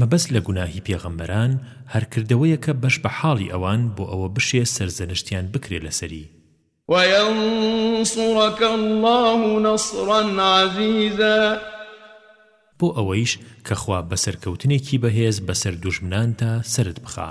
مەبەست لە گوناهی پێغەمبەران هەر کردەوەیەکە بەش بە حاڵی ئەوان بۆ ئەوە بشێ سەرزەنشتیان بکرێ لەسەری. وینصرک اللە نصرا عزیزا. بۆ ئەوەیش کە خوا بە سەرکەوتنێکی بەهێز بەسەر دوژمنانتا سەرت بخا.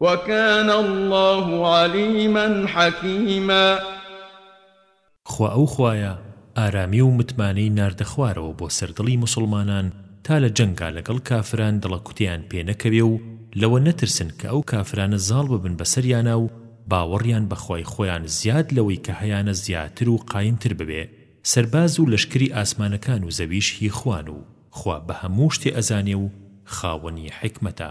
وکان اللە علیما حکیما. خوا ئەو خوایە ئارامی و متمانەی ناردە خوارەوە بۆ سەر دڵی موسڵمانان تا لە جەنگا لەگەڵ کافران دڵە کوتێیان پێ نەکەوێ و لەوە نەترسن کە ئەو کافرانە زاڵ ببن بەسەریانا و باوەڕیان بە خوای خۆیان زیاد لەوەی کە هەیانە زیاتر و قایمتر ببێ سەرباز و لەشکری ئاسمانەکان و زەویش هی خوان و خوا بە هەموو شتێ ئەزانێ و خاوەنی حیکمەتە.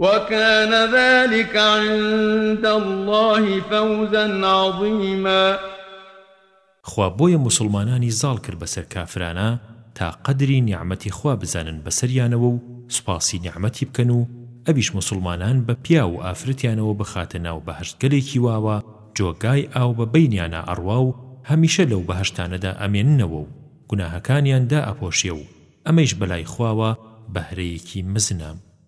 وکان ذلک عند اللە فوزا عظیما. خوا بۆیە موسڵمانانی زاڵ کرد بەسەر کافرانا تا قەدری نیعمەتی خوا بزانن بەسەریانەوە و سوپاسی نیعمەتی بکەن و ئەویش موسڵمانان بە پیاو و ئافرەتیانەوە بخاتە ناو بەهەشتگەلێکی واوە جۆگای ئاو بە بەینیانا ئەڕوا و هەمیشە لەو بەهەشتانەدا ئەمێننەوە و گوناهەکانیان دائەپۆشێ و ئەمەیش بەلای خواوە بەهرەیەکی مزنە.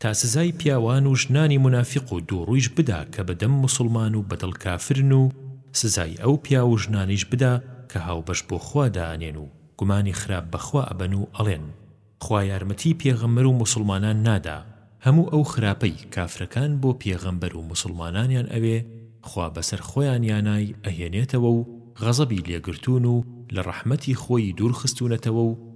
تا سزای پیاوان و ژنانی مونافیق و دووڕوویش بدا کە بە دەم موسڵمان و بە دڵ کافرن و سزای ئەو پیاو و ژنانەیش بدا کە هاوبەش بۆ خوا دائەنێن و گومانی خراپ بە خوا ئەبەن و ئەڵێن خوا یارمەتیی پێغەمبەر و موسڵمانان نادا، هەموو ئەو خراپەی کافرەکان بۆ پێغەمبەر و موسڵمانانیان ئەوێ خوا بەسەر خۆیانیانای ئەهێنێتەوە و غەزەبی لێگرتوون و لە ڕەحمەتی خۆیی دوورخستوونەتەوە و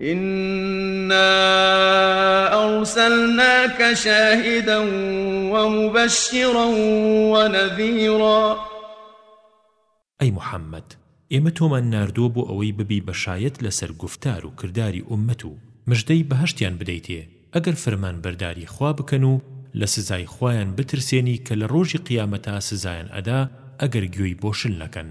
ئینا ئەرسەلناک شاهیدا وموبەشیرا ونەذیرا. ئەی محەمەد ئێمە تۆمان ناردووە بۆ ئەوەی ببی بە شایەت لەسەر گوفتار و کرداری ئوممەت و مژدەی بەهەشتیان بدەیتێ ئەگەر فەرمانبەرداری خوا بکەن و لە سزای خوایان بترسێنی کە لە ڕۆژی قیامەتا سزایان ئەدا ئەگەر گوێی بۆ شل نەکەن.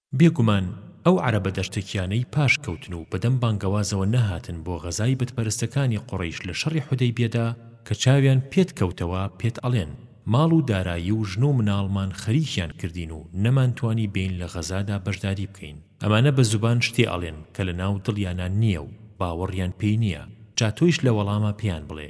بێ گومان ئەو عەرەبە دەشتەکیانەی پاش کەوتن و بەدەم بانگەوازەوە نەهاتن بۆ غەزای بت پەرستەکانی قوڕەیش لە شەڕی حودەیبیەدا کە چاویان پێت کەوتەوە پێت ئەڵێن ماڵ و دارایی و ژن و مناڵمان خەریکیان کردین و نەمان توانی بێین لە غەزادا بەشداری بکەین ئەمانە بە زوبان شتێ ئەڵێن کە لە ناو دڵیانا نیە و باوەڕیان پێی نیە جا تۆیش لە وەڵاما پێیان بڵێ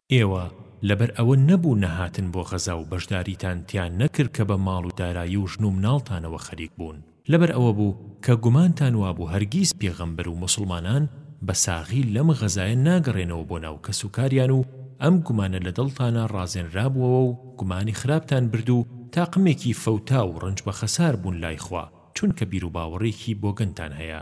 ئێوە لەبەر ئەوە نەبوو نەهاتن بۆ غەزا و بەشداریتان تیا نەکرد کە بە ماڵ و دارایی و ژن و مناڵتانەوە خەریک بوون لەبەر ئەوە بوو کە گومانتان وابوو هەرگیز پێغەمبەر و موسڵمانان بە ساغی لەم غەزایە ناگەڕێنەوە بۆ ناو کەس و کاریان و ئەم گومانە لە دڵتانا ڕازێنرابووەوە و گومانی خراپتان برد و تاقمێکی فەوتا و ڕەنج بە خەسار بوون لای خوا چونکە بیروباوەڕێکی بۆگەنتان هەیە.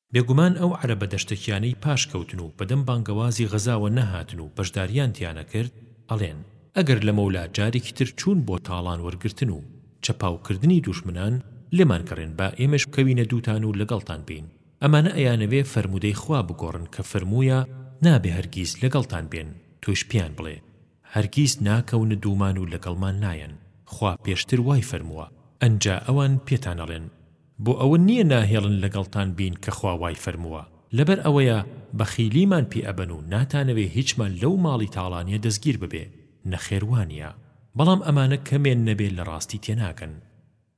بێگومان ئەو عەرەبە دەشتەکیانەی پاش کەوتن و بەدەم بانگەوازی غەزاوە نەهاتن و بەشداریان تیا نەکرد ئەڵێن، ئەگەر لەمەولا جارێکی تر چوون بۆ تاڵان وەرگرتن و چەپاو کردنی دوژمنان، لێمان گەڕێن با ئێمەش بکەوینە دووتان و لەگەڵتان بین. ئەمانە ئەیانەوێ فەرموودەی خوا بگۆڕن کە فەرموویە، نابێ هەرگیز لەگەڵتان بێن، تۆیش پێیان بڵێ. هەرگیز ناکەونە دوومان و لەگەڵمان نایەن، خوا پێشتر وای فەرمووە، ئەنجا ئەوان پێتان ئەڵێن، بۆ ئەوە نییە ناهێڵن لەگەڵتان بین کە خوا وای فەرمووە، لەبەر ئەوەیە بەخیلیمان پێ ئەبەن و ناتانەوێ هیچمان لەو ماڵی تاڵانییە دەستگیر ببێ، نەخێر وانییە، بەڵام ئەمانە کەمێ نەبێ لە ڕاستی تێناگەن.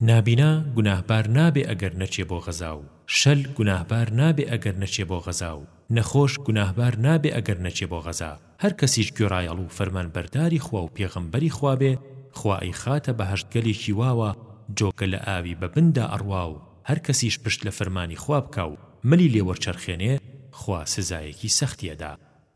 نابینا گوناهبار نابێ ئەگەر نەچێ بۆ غەزا و شەل گوناهبار نابێ ئەگەر نەچێ بۆ غەزا و نەخۆش گوناهبار نابێ ئەگەر نەچێ بۆ غەزا هەر کەسیش گوێڕایەڵ و فەرمانبەرداری خوا و پێغەمبەری خوا بێ خوا ئەیخاتە بەهەشتگەلێکی واوە جۆگە لە ئاوی بە بندا ئەڕوا و هەر کەسیش پشت لە فەرمانی خوا بکا و ملی لێ وەرچەرخێنێ خوا سزایەکی سەختی ئەدا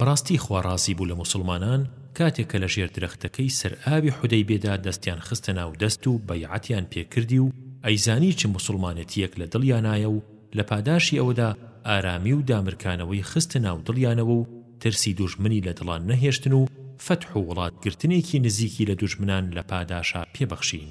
بەڕاستی خوا ڕازی بوو لە موسڵمانان کاتێک کە لە ژێر درەختەکەی سەر ئاوی حودەیبێدا دەستیان خستە ناو دەست و بەیعەتیان پێ کردی و ئەیزانی چ موسڵمانەتییەک لە دڵیانایە و لە پاداشی ئەوەدا ئارامی و دامرکانەوەی خستە ناو دڵیانەوە و ترسی دوژمنی لە دڵان نەهێشتن و فەتح و وڵات گرتنێکی نزیکی لە دوژمنان لە پاداشا پێ بەخشین.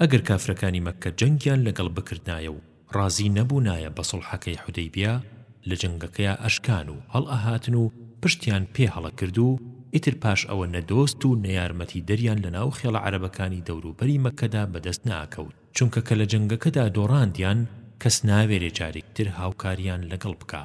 ئەگەر کافرەکانی مەککە جەنگیان لەگەڵ بکردنایە و ڕازی نەبوونایە بە سوڵحەکەی حودەیبیە لە جەنگەکەیا ئەشکان و هەڵئەهاتن و پشتیان پێ هەڵەکرد و ئیتر پاش ئەوە نە دۆست و نە یارمەتی دەریان لە ناو خێڵە عەرەبەکانی دەورو بەری مەککەدا بەدەست نەئەکەوت چونکە کە لە جەنگەکەدا دۆڕاندیان کەس ناوێرێ جاریکتر هاوکاریان لەگەڵ بکا.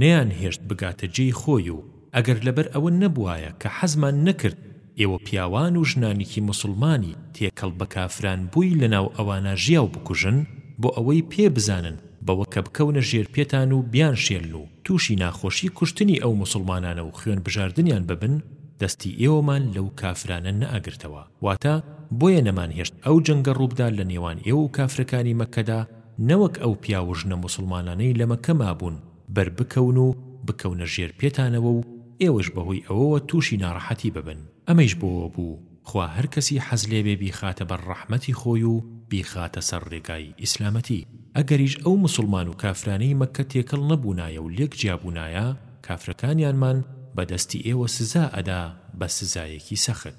نەیانهێشت بگاتە جێی خۆی و ئەگەر لەبەر ئەوە نەبوایە کە حەزمان نەکرد ئێوە پیاوان و ژنانیکی موسڵمانی تێکەڵ بە کافران بووی لەناو ئەوانا ژیاو بکوژن بۆ ئەوەی پێ بزانن بەوە کە بکەونە ژێر پێتان و بیانشێلن و تووشی ناخۆشی کوشتنی ئەو موسڵمانانە و خوێن بژاردنیان ببن دەستی ئێوەمان لەو کافرانە نەئەگرتەوە واتە بۆیە نەمانهێشت ئەو جەنگە ڕووبدا لە نێوان ئێوە و کافرەکانی مەککەدا نەوەک ئەو پیاو و ژنە موسڵمانانەی لە مەککە مابوون بەر بکەون و بکەونە ژێر پێتانەوە و ئێوەش بەهۆی ئەوەوە تووشی ناڕەحەتی ببن، ئەمەیش بۆوە بوو خوا هەر کەسی حەز لێبێ بیخاتە بەر ڕەحمەتی خۆی و بیخاتە سەر ڕێگای ئیسلامەتی، ئەگەریش ئەو موسڵمان و کافرانەی مەککە تێکەڵ نەبوونایە و لێک جیابوونایە کافرەکانیانمان بە دەستی ئێوە سزا ئەدا بە سزایەکی سەخت.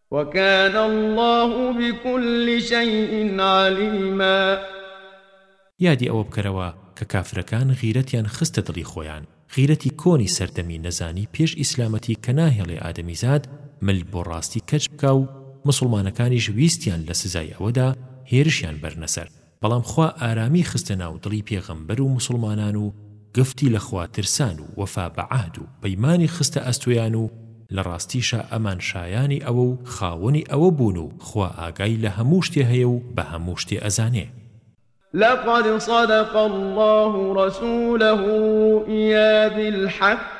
وکان اللە بکل شیء علیما. یادی ئەوە بکەرەوە کە کافرەکان غیرەتیان خستە دڵی خۆیان غیرەتی کۆنی سەردەمی نەزانی پێش ئیسلامەتی کە ناهێڵێ ئادەمیزاد مل بۆ ڕاستی کەچ بکا و موسڵمانەکانیش ویستیان لە سزای ئەوەدا هێرشیان بەرنە سەر بەڵام خوا ئارامی خستە ناو دڵی پێغەمبەر و موسڵمانان و گفتی لە خوا ترسان و وەفا بە عەهد و پەیمانی خستە ئەستۆیان و لە ڕاستیشا ئەمان شایانی ئەوە و خاوەنی ئەوە بوون و خوا ئاگای لە هەموو شتێ هەیە و بە هەموو شتێ ئەزانێ. لقد صدق الله رسوله الرؤيا بالحق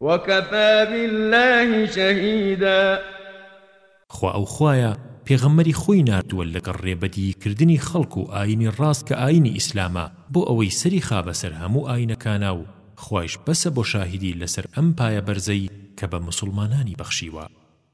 وکفی باللە شهیدا. خوا ئەو خوایە پێغەمبەری خۆی ناردووە لەگەڵ رێبەدیی کردنی خەڵک و ئاینی ڕاست کە ئاینی ئیسلامە بۆ ئەوەی سەری خا بەسەر هەموو ئاینەکانا و خوایش بەسە بۆ شاهیدی لەسەر ئەم پایە بەرزەی کە بە موسوڵمانانی بەخشیوە.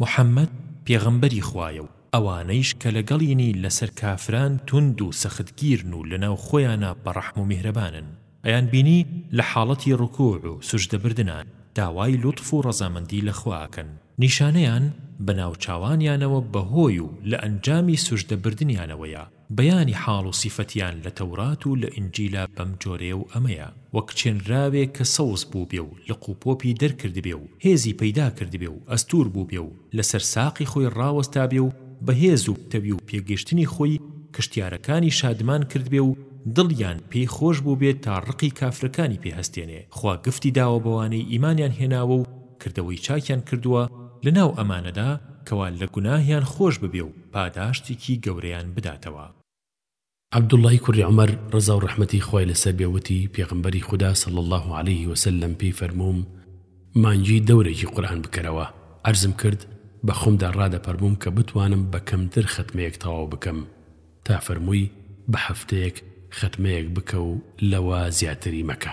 محمد پێغەمبەری خوایە و ئەوانەیش کە لەگەڵینی لەسەر کافران توند و سەختگیرن و لەناو خۆیانا بەڕەحم و میهرەبانن ئەیان بینی لە حاڵەتی ڕکوع و سوجدە بردنان داوای لوتف و ڕەزامەندی لە خوا ئەکەن نیشانەیان بە ناوچاوانیانەوە بەهۆی و لە ئەنجامی سوجدە بردنیانەوەیە بەیانی حاڵ و سیفەتیان لە تەورات و لە ئینجیلا بەم جۆرەیە و ئەمەیە، وەک چێنراوێک کە سەوز بووبێ و لق و پۆپی دەرکردبێ و هێزی پەیدا کردبێ و ئەستوور بووبێ و لەسەر ساقی خۆی ڕاوەستابێ و بە هێز و پتەوی و پێگەشتنی خۆی کشتیارەکانی شادمان کردبێ و دڵیان پێی خۆش بووبێ تا ڕقی کافرەکانی پێ هەستێنێ خوا گفتی داوە بەوانەی ئیمانیان هێناوە و کردەوەی چاکیان کردووە لەناو ئەمانەدا کەوا لە گوناهیان خۆش ببێ و پاداشتێکی گەورەیان بداتەوە. عبداللە ی کوڕی عومەر، ڕەزا و ڕەحمەتی خوای لەسەر بێ، وتی، پێغەمبەری خودا صلی اللە علیە وسلم پێی فەرمووم، مانگی دەورێکی قورئان بکەرەوە، عەرزم کرد، بە خۆمدا ڕادەپەرمووم کە بتوانم بە کەمتر خەتمەیەک تەواو بکەم، تا فەرمووی، بە هەفتەیەک خەتمەیەک بکە و لەوە زیاتری مەکە.